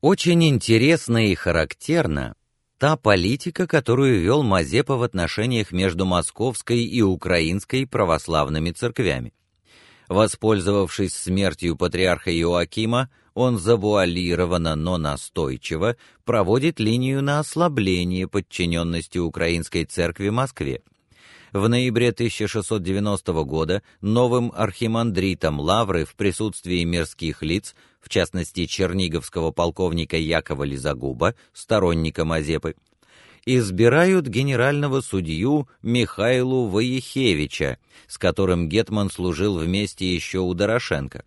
Очень интересна и характерна та политика, которую вел Мазепа в отношениях между московской и украинской православными церквями. Воспользовавшись смертью патриарха Иоакима, он завуалированно, но настойчиво проводит линию на ослабление подчиненности украинской церкви Москве. В ноябре 1690 года новым архимандритом Лавры в присутствии мирских лиц, в частности черниговского полковника Якова Лизагуба, сторонника Мазепы, избирают генерального судью Михаилу Воехевича, с которым гетман служил вместе еще у Дорошенко.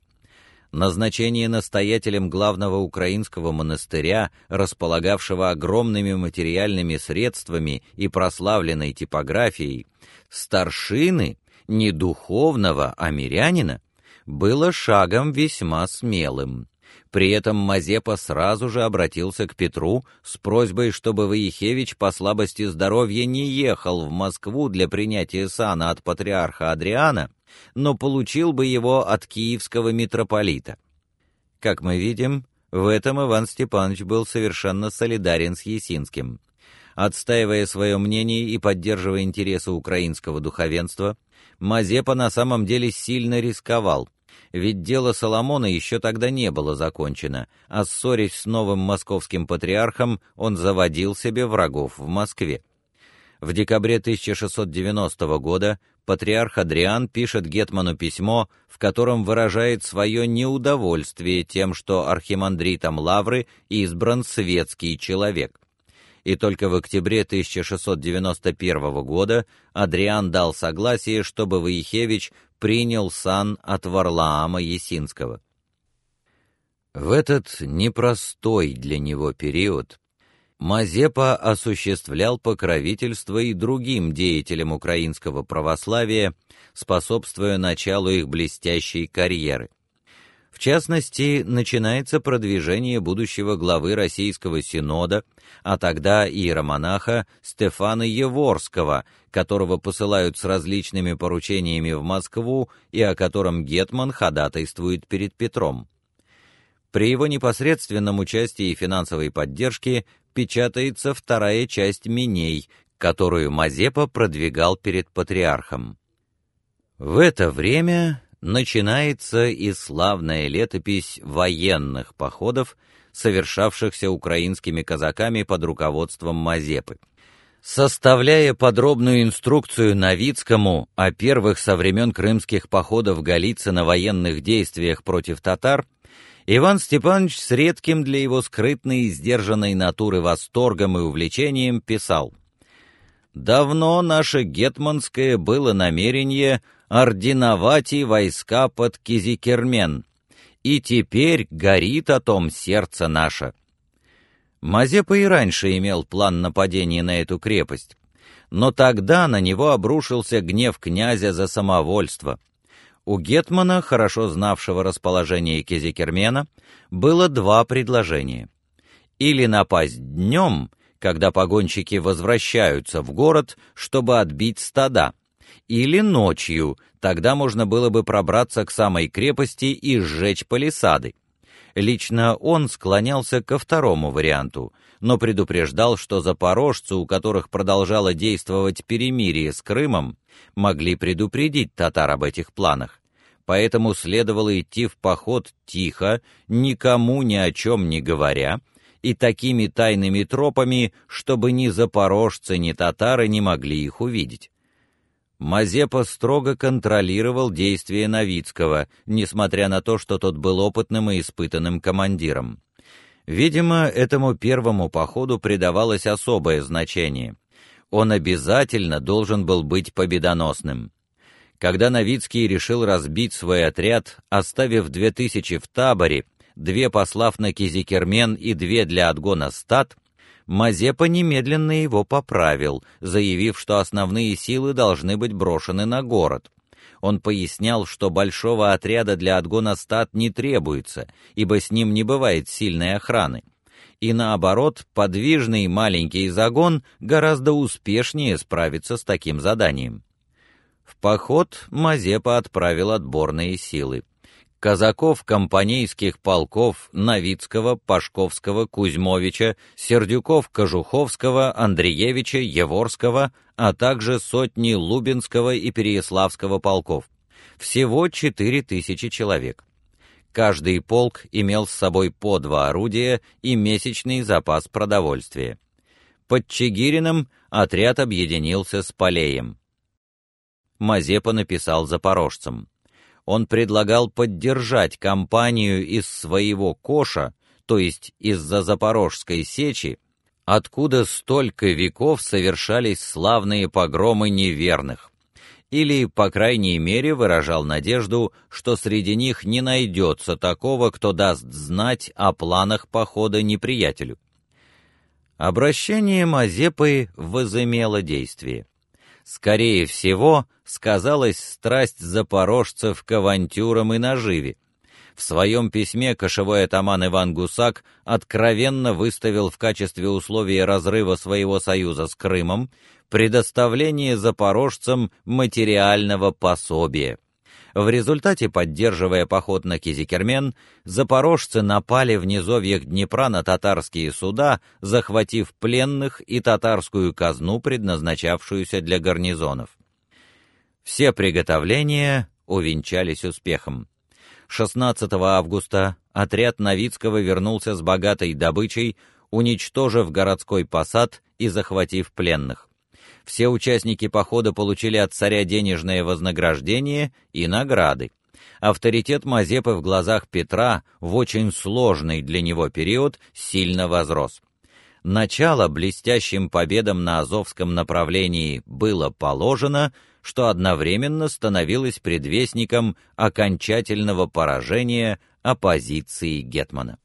Назначение настоятелем главного украинского монастыря, располагавшего огромными материальными средствами и прославленной типографией, старшины, не духовного, а мирянина, было шагом весьма смелым. При этом Мазепа сразу же обратился к Петру с просьбой, чтобы Воихевич по слабости здоровья не ехал в Москву для принятия сана от патриарха Адриана, но получил бы его от киевского митрополита. Как мы видим, в этом Иван Степанович был совершенно солидарен с Есинским. Отстаивая свое мнение и поддерживая интересы украинского духовенства, Мазепа на самом деле сильно рисковал, ведь дело Соломона еще тогда не было закончено, а ссорясь с новым московским патриархом, он заводил себе врагов в Москве. В декабре 1690 года патриарх Адриан пишет гетману письмо, в котором выражает свое неудовольствие тем, что архимандритом Лавры избран светский человек и только в октябре 1691 года Адриан дал согласие, чтобы Воихевич принял сан от Варлаама Есинского. В этот непростой для него период Мазепа осуществлял покровительство и другим деятелям украинского православия, способствуя началу их блестящей карьеры. В частности, начинается продвижение будущего главы Российского Синода, а тогда иеромонаха Стефана Еворского, которого посылают с различными поручениями в Москву и о котором гетман ходатайствует перед Петром. При его непосредственном участии и финансовой поддержке печатается вторая часть Миней, которую Мазепа продвигал перед патриархом. В это время начинается и славная летопись военных походов, совершавшихся украинскими казаками под руководством Мазепы. Составляя подробную инструкцию Новицкому о первых со времен крымских походов Голицына военных действиях против татар, Иван Степанович с редким для его скрытной и сдержанной натуры восторгом и увлечением писал: Давно наше гетманское было намерение ординовать и войска под Кизикермен, и теперь горит о том сердце наше. Мазепа и раньше имел план нападения на эту крепость, но тогда на него обрушился гнев князя за самовольство. У гетмана, хорошо знавшего расположение Кизикермена, было два предложения: или напасть днем, когда погонщики возвращаются в город, чтобы отбить стада, или ночью, тогда можно было бы пробраться к самой крепости и сжечь палисады. Лично он склонялся ко второму варианту, но предупреждал, что запорожцы, у которых продолжало действовать перемирие с Крымом, могли предупредить татар об этих планах. Поэтому следовало идти в поход тихо, никому ни о чем не говоря, и такими тайными тропами, чтобы ни запорожцы, ни татары не могли их увидеть. Мазепа строго контролировал действия Новицкого, несмотря на то, что тот был опытным и испытанным командиром. Видимо, этому первому походу придавалось особое значение. Он обязательно должен был быть победоносным. Когда Новицкий решил разбить свой отряд, оставив две тысячи в таборе, две послав на Кизикермен и две для отгона стад, Мазепа немедленно его поправил, заявив, что основные силы должны быть брошены на город. Он пояснял, что большого отряда для отгона стад не требуется, ибо с ним не бывает сильной охраны. И наоборот, подвижный маленький загон гораздо успешнее справится с таким заданием. В поход Мазепа отправил отборные силы. Казаков компанейских полков Новицкого, Пашковского, Кузьмовича, Сердюков-Кожуховского, Андреевича, Еворского, а также сотни Лубинского и Переяславского полков. Всего 4000 человек. Каждый полк имел с собой по два орудия и месячный запас продовольствия. Под Чигирином отряд объединился с Полеем. Мазепа написал запорожцам. Он предлагал поддержать кампанию из своего коша, то есть из-за Запорожской сечи, откуда столько веков совершались славные погромы неверных или, по крайней мере, выражал надежду, что среди них не найдется такого, кто даст знать о планах похода неприятелю. Обращение Мазепы возымело действие. Скорее всего, сказалась страсть запорожцев к авантюрам и наживе. В своем письме кошевой атаман Иван Гусак откровенно выставил в качестве условия разрыва своего союза с Крымом предоставление запорожцам материального пособия. В результате, поддерживая поход на Кизикермен, запорожцы напали в низовьях Днепра на татарские суда, захватив пленных и татарскую казну, предназначавшуюся для гарнизонов. Все приготовления увенчались успехом. 16 августа отряд Новицкого вернулся с богатой добычей, уничтожив городской посад и захватив пленных все участники похода получили от царя денежное вознаграждение и награды. Авторитет Мазепы в глазах Петра в очень сложный для него период сильно возрос. Начало блестящим победам на Азовском направлении было положено, что одновременно становилось предвестником окончательного поражения оппозиции гетмана.